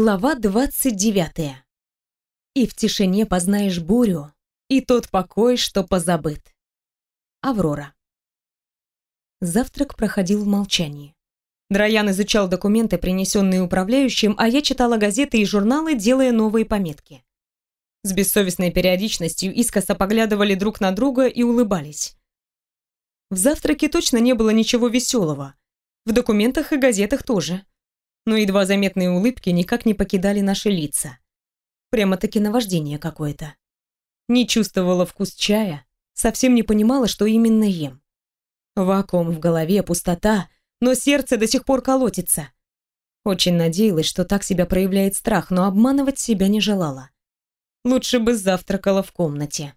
Глава 29. И в тишине познаешь бурю, и тот покой, что позабыт. Аврора. Завтрак проходил в молчании. Драян изучал документы, принесенные управляющим, а я читала газеты и журналы, делая новые пометки. С бессовестной периодичностью искоса поглядывали друг на друга и улыбались. В завтраке точно не было ничего веселого. В документах и газетах тоже но едва заметные улыбки никак не покидали наши лица. Прямо-таки наваждение какое-то. Не чувствовала вкус чая, совсем не понимала, что именно ем. Вакуум в голове, пустота, но сердце до сих пор колотится. Очень надеялась, что так себя проявляет страх, но обманывать себя не желала. Лучше бы завтракала в комнате.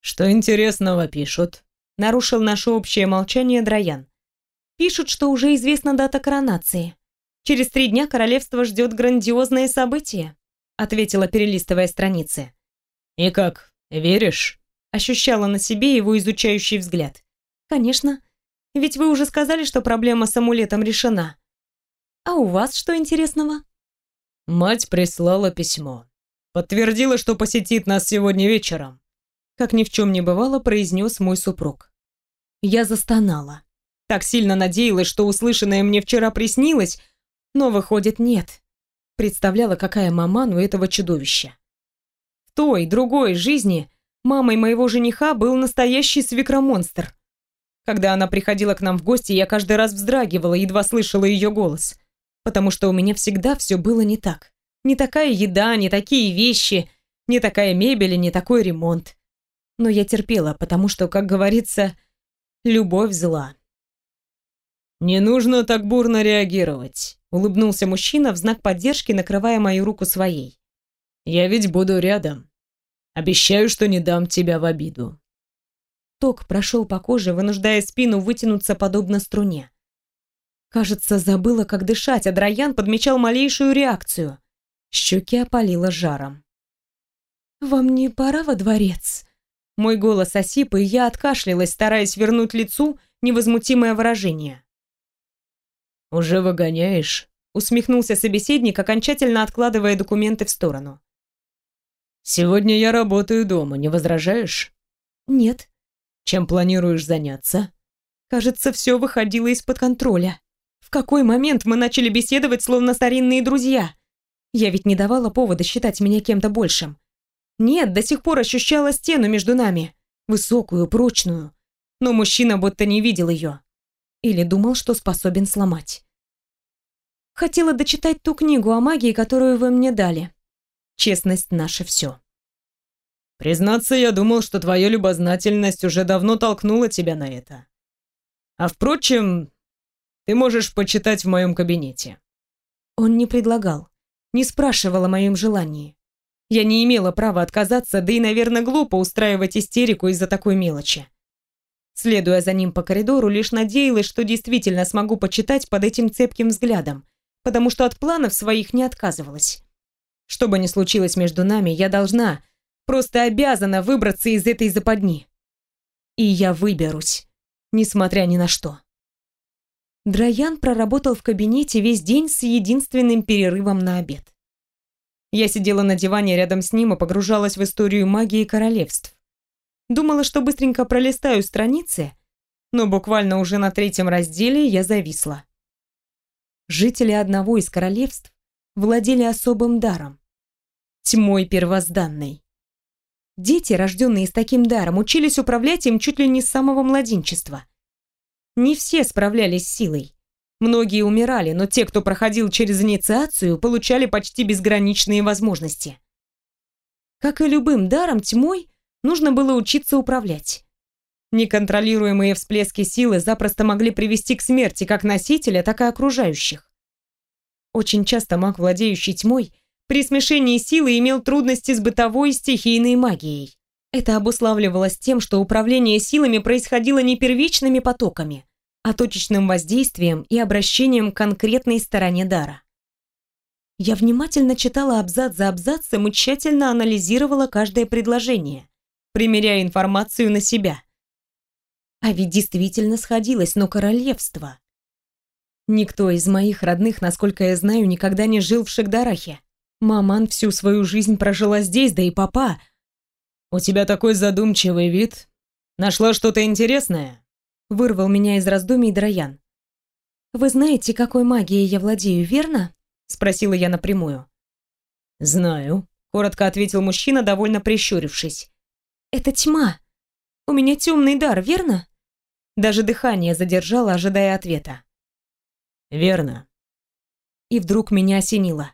«Что интересного пишут?» Нарушил наше общее молчание Драян. «Пишут, что уже известна дата коронации. Через три дня королевство ждет грандиозное событие», ответила, перелистывая страницы. «И как, веришь?» Ощущала на себе его изучающий взгляд. «Конечно. Ведь вы уже сказали, что проблема с амулетом решена. А у вас что интересного?» Мать прислала письмо. Подтвердила, что посетит нас сегодня вечером. Как ни в чем не бывало, произнес мой супруг. Я застонала. Так сильно надеялась, что услышанное мне вчера приснилось, но выходит, нет. Представляла, какая маман у этого чудовища. В той, другой жизни мамой моего жениха был настоящий свекромонстр. Когда она приходила к нам в гости, я каждый раз вздрагивала, едва слышала ее голос. Потому что у меня всегда все было не так. Не такая еда, не такие вещи, не такая мебель и не такой ремонт. Но я терпела, потому что, как говорится, любовь зла. «Не нужно так бурно реагировать», — улыбнулся мужчина в знак поддержки, накрывая мою руку своей. «Я ведь буду рядом. Обещаю, что не дам тебя в обиду». Ток прошел по коже, вынуждая спину вытянуться подобно струне. Кажется, забыла, как дышать, а Драян подмечал малейшую реакцию. Щеки опалило жаром. «Вам не пора во дворец?» Мой голос осип, и я откашлялась, стараясь вернуть лицу невозмутимое выражение. «Уже выгоняешь?» усмехнулся собеседник, окончательно откладывая документы в сторону. «Сегодня я работаю дома, не возражаешь?» «Нет». «Чем планируешь заняться?» Кажется, все выходило из-под контроля. В какой момент мы начали беседовать, словно старинные друзья? Я ведь не давала повода считать меня кем-то большим. Нет, до сих пор ощущала стену между нами. Высокую, прочную. Но мужчина будто не видел ее. Или думал, что способен сломать. Хотела дочитать ту книгу о магии, которую вы мне дали. Честность наше все. Признаться, я думал, что твоя любознательность уже давно толкнула тебя на это. А впрочем, ты можешь почитать в моем кабинете. Он не предлагал, не спрашивал о моем желании. Я не имела права отказаться, да и, наверное, глупо устраивать истерику из-за такой мелочи. Следуя за ним по коридору, лишь надеялась, что действительно смогу почитать под этим цепким взглядом, потому что от планов своих не отказывалась. Что бы ни случилось между нами, я должна, просто обязана выбраться из этой западни. И я выберусь, несмотря ни на что. Драян проработал в кабинете весь день с единственным перерывом на обед. Я сидела на диване рядом с ним и погружалась в историю магии королевств. Думала, что быстренько пролистаю страницы, но буквально уже на третьем разделе я зависла. Жители одного из королевств владели особым даром – тьмой первозданной. Дети, рожденные с таким даром, учились управлять им чуть ли не с самого младенчества. Не все справлялись с силой. Многие умирали, но те, кто проходил через инициацию, получали почти безграничные возможности. Как и любым даром, тьмой нужно было учиться управлять. Неконтролируемые всплески силы запросто могли привести к смерти как носителя, так и окружающих. Очень часто маг, владеющий тьмой, при смешении силы имел трудности с бытовой стихийной магией. Это обуславливалось тем, что управление силами происходило не первичными потоками, а точечным воздействием и обращением к конкретной стороне дара. Я внимательно читала абзац за абзацем и тщательно анализировала каждое предложение, примеряя информацию на себя. А ведь действительно сходилось, но королевство. Никто из моих родных, насколько я знаю, никогда не жил в Шагдарахе. Маман всю свою жизнь прожила здесь, да и папа. «У тебя такой задумчивый вид. Нашла что-то интересное?» Вырвал меня из раздумий Драян. «Вы знаете, какой магией я владею, верно?» Спросила я напрямую. «Знаю», — коротко ответил мужчина, довольно прищурившись. «Это тьма. У меня темный дар, верно?» Даже дыхание задержала, ожидая ответа. «Верно». И вдруг меня осенило.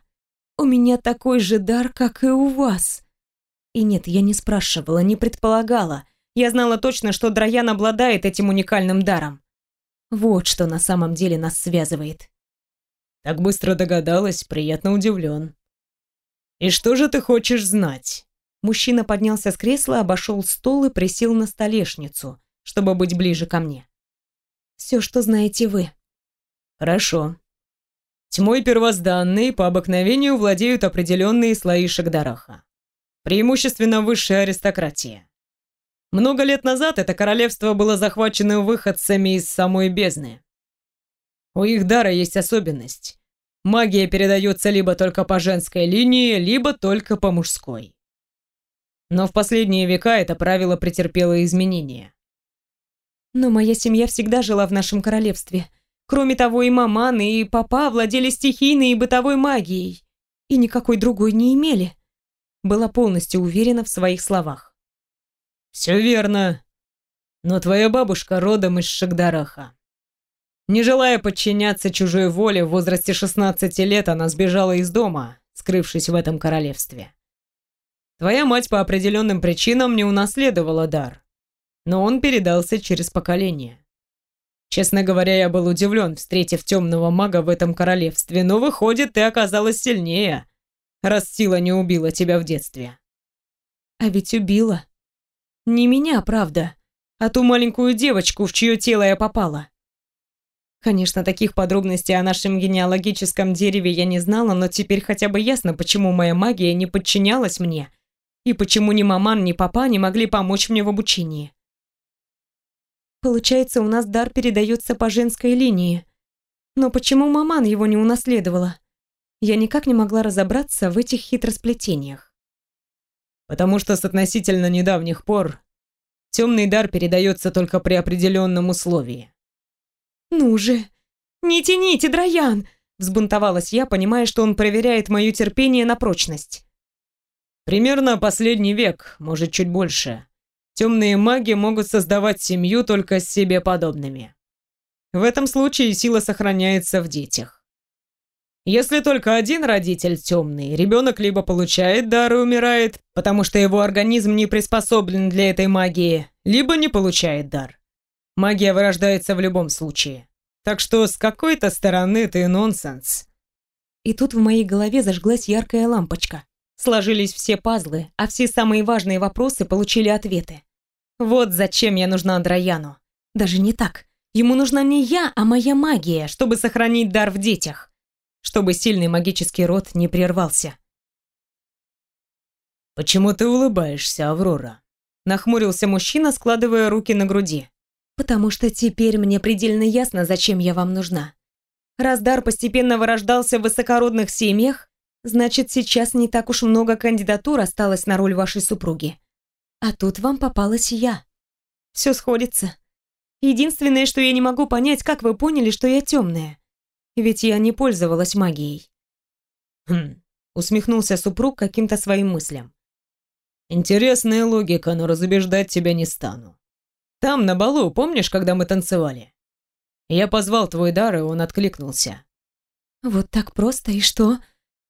«У меня такой же дар, как и у вас». И нет, я не спрашивала, не предполагала. Я знала точно, что Драян обладает этим уникальным даром. Вот что на самом деле нас связывает. Так быстро догадалась, приятно удивлен. «И что же ты хочешь знать?» Мужчина поднялся с кресла, обошел стол и присел на столешницу, чтобы быть ближе ко мне. «Все, что знаете вы». «Хорошо. Тьмой первозданной по обыкновению владеют определенные слои Шагдараха. Преимущественно высшая аристократия. Много лет назад это королевство было захвачено выходцами из самой бездны. У их дара есть особенность. Магия передается либо только по женской линии, либо только по мужской. Но в последние века это правило претерпело изменения. Но моя семья всегда жила в нашем королевстве. Кроме того, и маман, и папа владели стихийной и бытовой магией. И никакой другой не имели. Была полностью уверена в своих словах. «Все верно. Но твоя бабушка родом из Шагдараха. Не желая подчиняться чужой воле, в возрасте 16 лет она сбежала из дома, скрывшись в этом королевстве. Твоя мать по определенным причинам не унаследовала дар, но он передался через поколение. Честно говоря, я был удивлен, встретив темного мага в этом королевстве, но выходит, ты оказалась сильнее, раз сила не убила тебя в детстве. А ведь убила. Не меня, правда, а ту маленькую девочку, в чье тело я попала. Конечно, таких подробностей о нашем генеалогическом дереве я не знала, но теперь хотя бы ясно, почему моя магия не подчинялась мне, и почему ни маман, ни папа не могли помочь мне в обучении. Получается, у нас дар передается по женской линии. Но почему маман его не унаследовала? Я никак не могла разобраться в этих хитросплетениях. Потому что с относительно недавних пор темный дар передается только при определенном условии. «Ну же! Не тяните, Драян!» Взбунтовалась я, понимая, что он проверяет мое терпение на прочность. «Примерно последний век, может, чуть больше. Темные маги могут создавать семью только с себе подобными. В этом случае сила сохраняется в детях. Если только один родитель темный, ребенок либо получает дар и умирает, потому что его организм не приспособлен для этой магии, либо не получает дар. Магия вырождается в любом случае. Так что с какой-то стороны ты нонсенс. И тут в моей голове зажглась яркая лампочка. Сложились все пазлы, а все самые важные вопросы получили ответы. Вот зачем я нужна Драяну. Даже не так. Ему нужна не я, а моя магия, чтобы сохранить дар в детях. Чтобы сильный магический род не прервался. «Почему ты улыбаешься, Аврора?» Нахмурился мужчина, складывая руки на груди. Потому что теперь мне предельно ясно, зачем я вам нужна. Раз дар постепенно вырождался в высокородных семьях, значит, сейчас не так уж много кандидатур осталось на роль вашей супруги. А тут вам попалась я. Все сходится. Единственное, что я не могу понять, как вы поняли, что я темная. Ведь я не пользовалась магией. Хм, усмехнулся супруг каким-то своим мыслям. Интересная логика, но разубеждать тебя не стану. Там, на балу, помнишь, когда мы танцевали? Я позвал твой дар, и он откликнулся. Вот так просто, и что?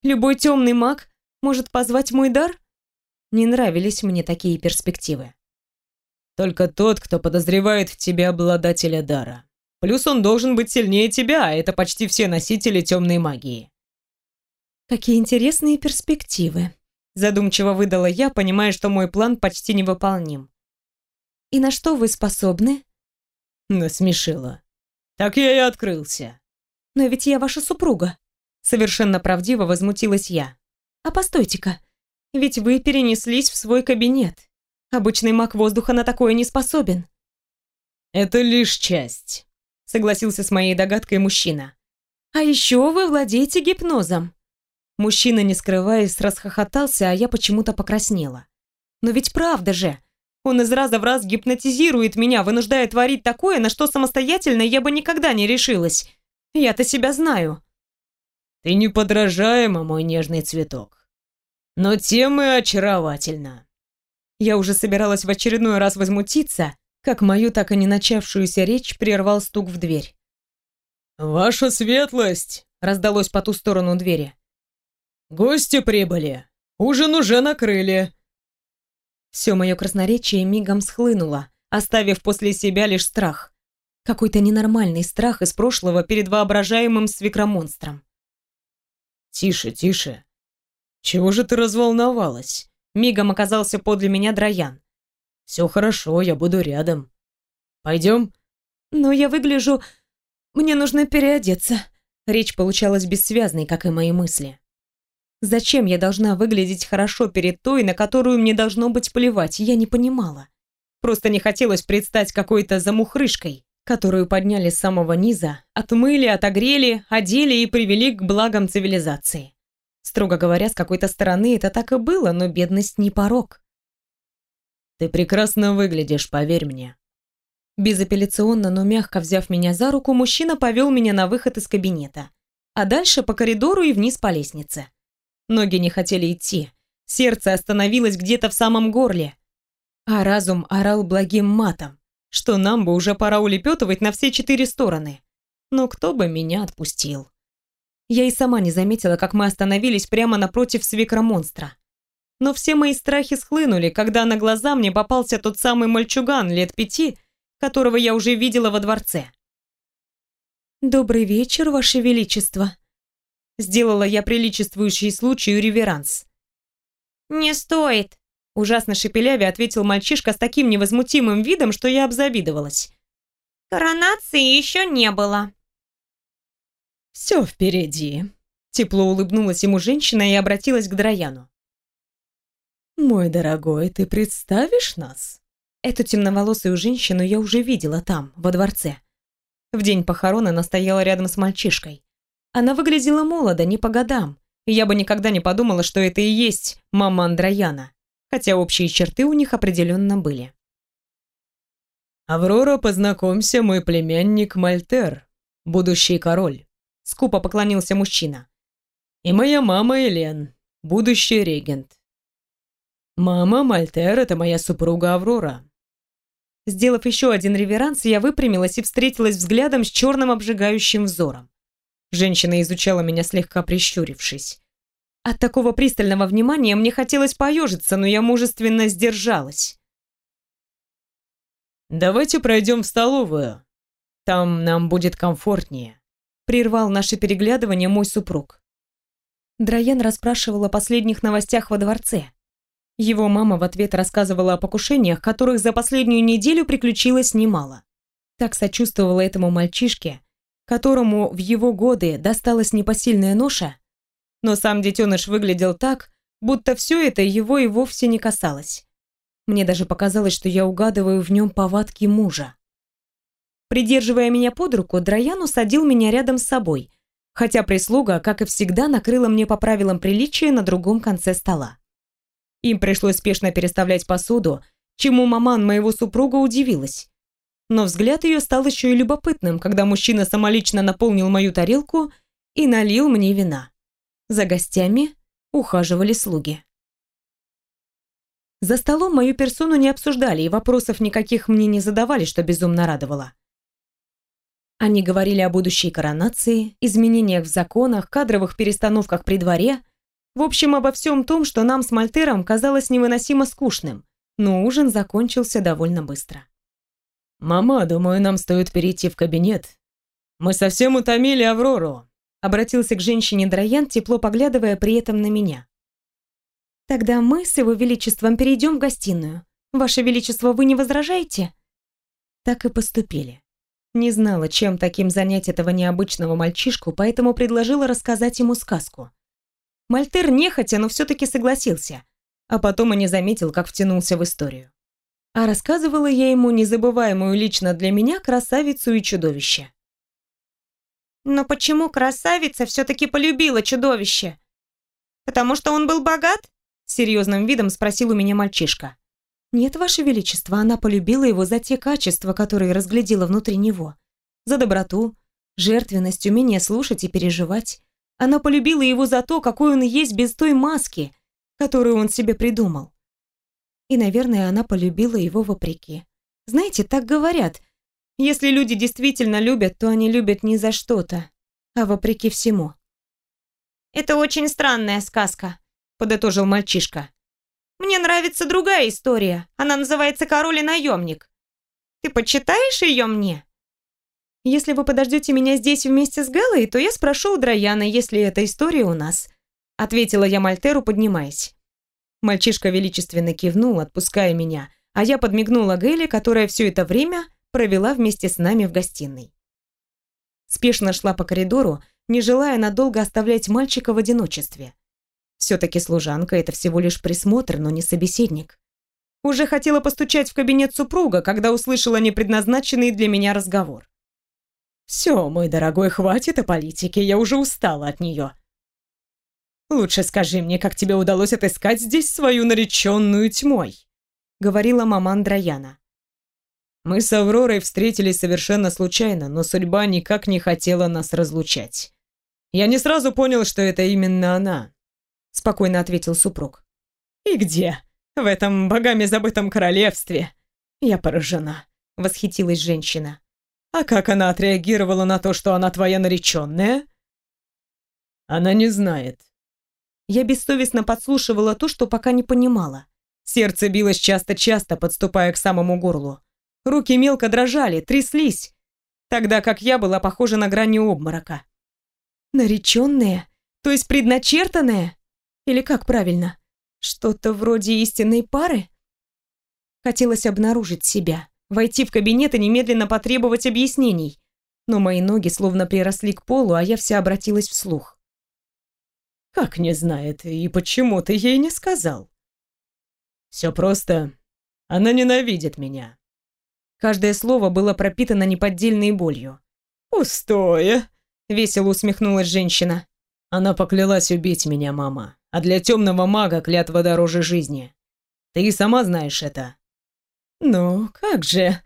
Любой темный маг может позвать мой дар? Не нравились мне такие перспективы. Только тот, кто подозревает в тебе обладателя дара. Плюс он должен быть сильнее тебя, а это почти все носители темной магии. Какие интересные перспективы. Задумчиво выдала я, понимая, что мой план почти невыполним. И на что вы способны?» Насмешила. «Так я и открылся». «Но ведь я ваша супруга». Совершенно правдиво возмутилась я. «А постойте-ка, ведь вы перенеслись в свой кабинет. Обычный маг воздуха на такое не способен». «Это лишь часть», — согласился с моей догадкой мужчина. А еще вы владеете гипнозом. Мужчина, не скрываясь, расхохотался, а я почему-то покраснела. Но ведь правда же. Он из раза в раз гипнотизирует меня, вынуждая творить такое, на что самостоятельно я бы никогда не решилась. Я-то себя знаю. Ты неподражаема, мой нежный цветок. Но тем и очаровательна. Я уже собиралась в очередной раз возмутиться, как мою так и не начавшуюся речь прервал стук в дверь. «Ваша светлость!» — раздалось по ту сторону двери. «Гости прибыли. Ужин уже накрыли». Все мое красноречие мигом схлынуло, оставив после себя лишь страх. Какой-то ненормальный страх из прошлого перед воображаемым свекромонстром. «Тише, тише. Чего же ты разволновалась?» Мигом оказался подле меня Драян. «Все хорошо, я буду рядом. Пойдем?» «Но я выгляжу... Мне нужно переодеться». Речь получалась бессвязной, как и мои мысли. Зачем я должна выглядеть хорошо перед той, на которую мне должно быть плевать, я не понимала. Просто не хотелось предстать какой-то замухрышкой, которую подняли с самого низа, отмыли, отогрели, одели и привели к благам цивилизации. Строго говоря, с какой-то стороны это так и было, но бедность не порог. «Ты прекрасно выглядишь, поверь мне». Безапелляционно, но мягко взяв меня за руку, мужчина повел меня на выход из кабинета, а дальше по коридору и вниз по лестнице. Ноги не хотели идти. Сердце остановилось где-то в самом горле. А разум орал благим матом, что нам бы уже пора улепетывать на все четыре стороны. Но кто бы меня отпустил? Я и сама не заметила, как мы остановились прямо напротив свекра-монстра. Но все мои страхи схлынули, когда на глаза мне попался тот самый мальчуган лет пяти, которого я уже видела во дворце. «Добрый вечер, Ваше Величество», Сделала я приличествующий случаю реверанс. «Не стоит», — ужасно шепеляве ответил мальчишка с таким невозмутимым видом, что я обзавидовалась. «Коронации еще не было». «Все впереди», — тепло улыбнулась ему женщина и обратилась к Драяну. «Мой дорогой, ты представишь нас?» Эту темноволосую женщину я уже видела там, во дворце. В день похорон она стояла рядом с мальчишкой. Она выглядела молодо, не по годам. я бы никогда не подумала, что это и есть мама Андрояна, хотя общие черты у них определенно были. «Аврора, познакомься, мой племянник Мальтер, будущий король», — скупо поклонился мужчина. «И моя мама Элен, будущий регент». «Мама Мальтер — это моя супруга Аврора». Сделав еще один реверанс, я выпрямилась и встретилась взглядом с черным обжигающим взором. Женщина изучала меня слегка прищурившись. От такого пристального внимания мне хотелось поежиться, но я мужественно сдержалась. «Давайте пройдем в столовую. Там нам будет комфортнее», — прервал наше переглядывание мой супруг. Драян расспрашивал о последних новостях во дворце. Его мама в ответ рассказывала о покушениях, которых за последнюю неделю приключилось немало. Так сочувствовала этому мальчишке, которому в его годы досталась непосильная ноша, но сам детеныш выглядел так, будто все это его и вовсе не касалось. Мне даже показалось, что я угадываю в нем повадки мужа. Придерживая меня под руку, Драян усадил меня рядом с собой, хотя прислуга, как и всегда, накрыла мне по правилам приличия на другом конце стола. Им пришлось спешно переставлять посуду, чему маман моего супруга удивилась но взгляд ее стал еще и любопытным, когда мужчина самолично наполнил мою тарелку и налил мне вина. За гостями ухаживали слуги. За столом мою персону не обсуждали и вопросов никаких мне не задавали, что безумно радовало. Они говорили о будущей коронации, изменениях в законах, кадровых перестановках при дворе, в общем, обо всем том, что нам с Мальтером казалось невыносимо скучным, но ужин закончился довольно быстро. «Мама, думаю, нам стоит перейти в кабинет. Мы совсем утомили Аврору», — обратился к женщине Драян, тепло поглядывая при этом на меня. «Тогда мы с его величеством перейдем в гостиную. Ваше величество, вы не возражаете?» Так и поступили. Не знала, чем таким занять этого необычного мальчишку, поэтому предложила рассказать ему сказку. Мальтер нехотя, но все-таки согласился, а потом и не заметил, как втянулся в историю. А рассказывала я ему незабываемую лично для меня красавицу и чудовище. Но почему красавица все-таки полюбила чудовище? Потому что он был богат? Серьезным видом спросил у меня мальчишка. Нет, Ваше Величество, она полюбила его за те качества, которые разглядела внутри него. За доброту, жертвенность, умение слушать и переживать. Она полюбила его за то, какой он есть без той маски, которую он себе придумал. И, наверное, она полюбила его вопреки. Знаете, так говорят. Если люди действительно любят, то они любят не за что-то, а вопреки всему. «Это очень странная сказка», — подытожил мальчишка. «Мне нравится другая история. Она называется «Король и наемник». Ты почитаешь ее мне?» «Если вы подождете меня здесь вместе с Галой, то я спрошу у Драяна, если эта история у нас», — ответила я Мальтеру, поднимаясь. Мальчишка величественно кивнул, отпуская меня, а я подмигнула Гэле, которая все это время провела вместе с нами в гостиной. Спешно шла по коридору, не желая надолго оставлять мальчика в одиночестве. Все-таки служанка — это всего лишь присмотр, но не собеседник. Уже хотела постучать в кабинет супруга, когда услышала непредназначенный для меня разговор. «Все, мой дорогой, хватит о политике, я уже устала от нее», «Лучше скажи мне, как тебе удалось отыскать здесь свою нареченную тьмой?» — говорила мама Андрояна. «Мы с Авророй встретились совершенно случайно, но судьба никак не хотела нас разлучать. Я не сразу понял, что это именно она», — спокойно ответил супруг. «И где? В этом богами забытом королевстве?» «Я поражена», — восхитилась женщина. «А как она отреагировала на то, что она твоя нареченная?» «Она не знает», я бессовестно подслушивала то, что пока не понимала. Сердце билось часто-часто, подступая к самому горлу. Руки мелко дрожали, тряслись, тогда как я была похожа на грани обморока. Нареченная? То есть предначертанная? Или как правильно? Что-то вроде истинной пары? Хотелось обнаружить себя, войти в кабинет и немедленно потребовать объяснений. Но мои ноги словно приросли к полу, а я вся обратилась вслух. Как не знает, и почему ты ей не сказал? Все просто. Она ненавидит меня. Каждое слово было пропитано неподдельной болью. «Пустое!» — весело усмехнулась женщина. Она поклялась убить меня, мама. А для темного мага клятва дороже жизни. Ты и сама знаешь это. Ну, как же?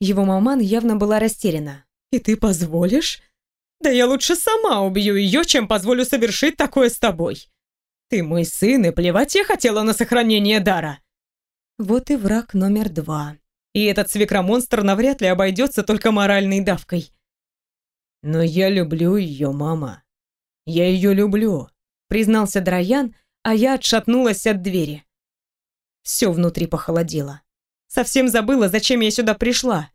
Его маман явно была растеряна. И ты позволишь? Да я лучше сама убью ее, чем позволю совершить такое с тобой. Ты мой сын, и плевать я хотела на сохранение дара. Вот и враг номер два. И этот свекромонстр навряд ли обойдется только моральной давкой. Но я люблю ее, мама. Я ее люблю, признался Драян, а я отшатнулась от двери. Все внутри похолодело. Совсем забыла, зачем я сюда пришла.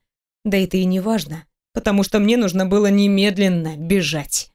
Да это и не важно потому что мне нужно было немедленно бежать.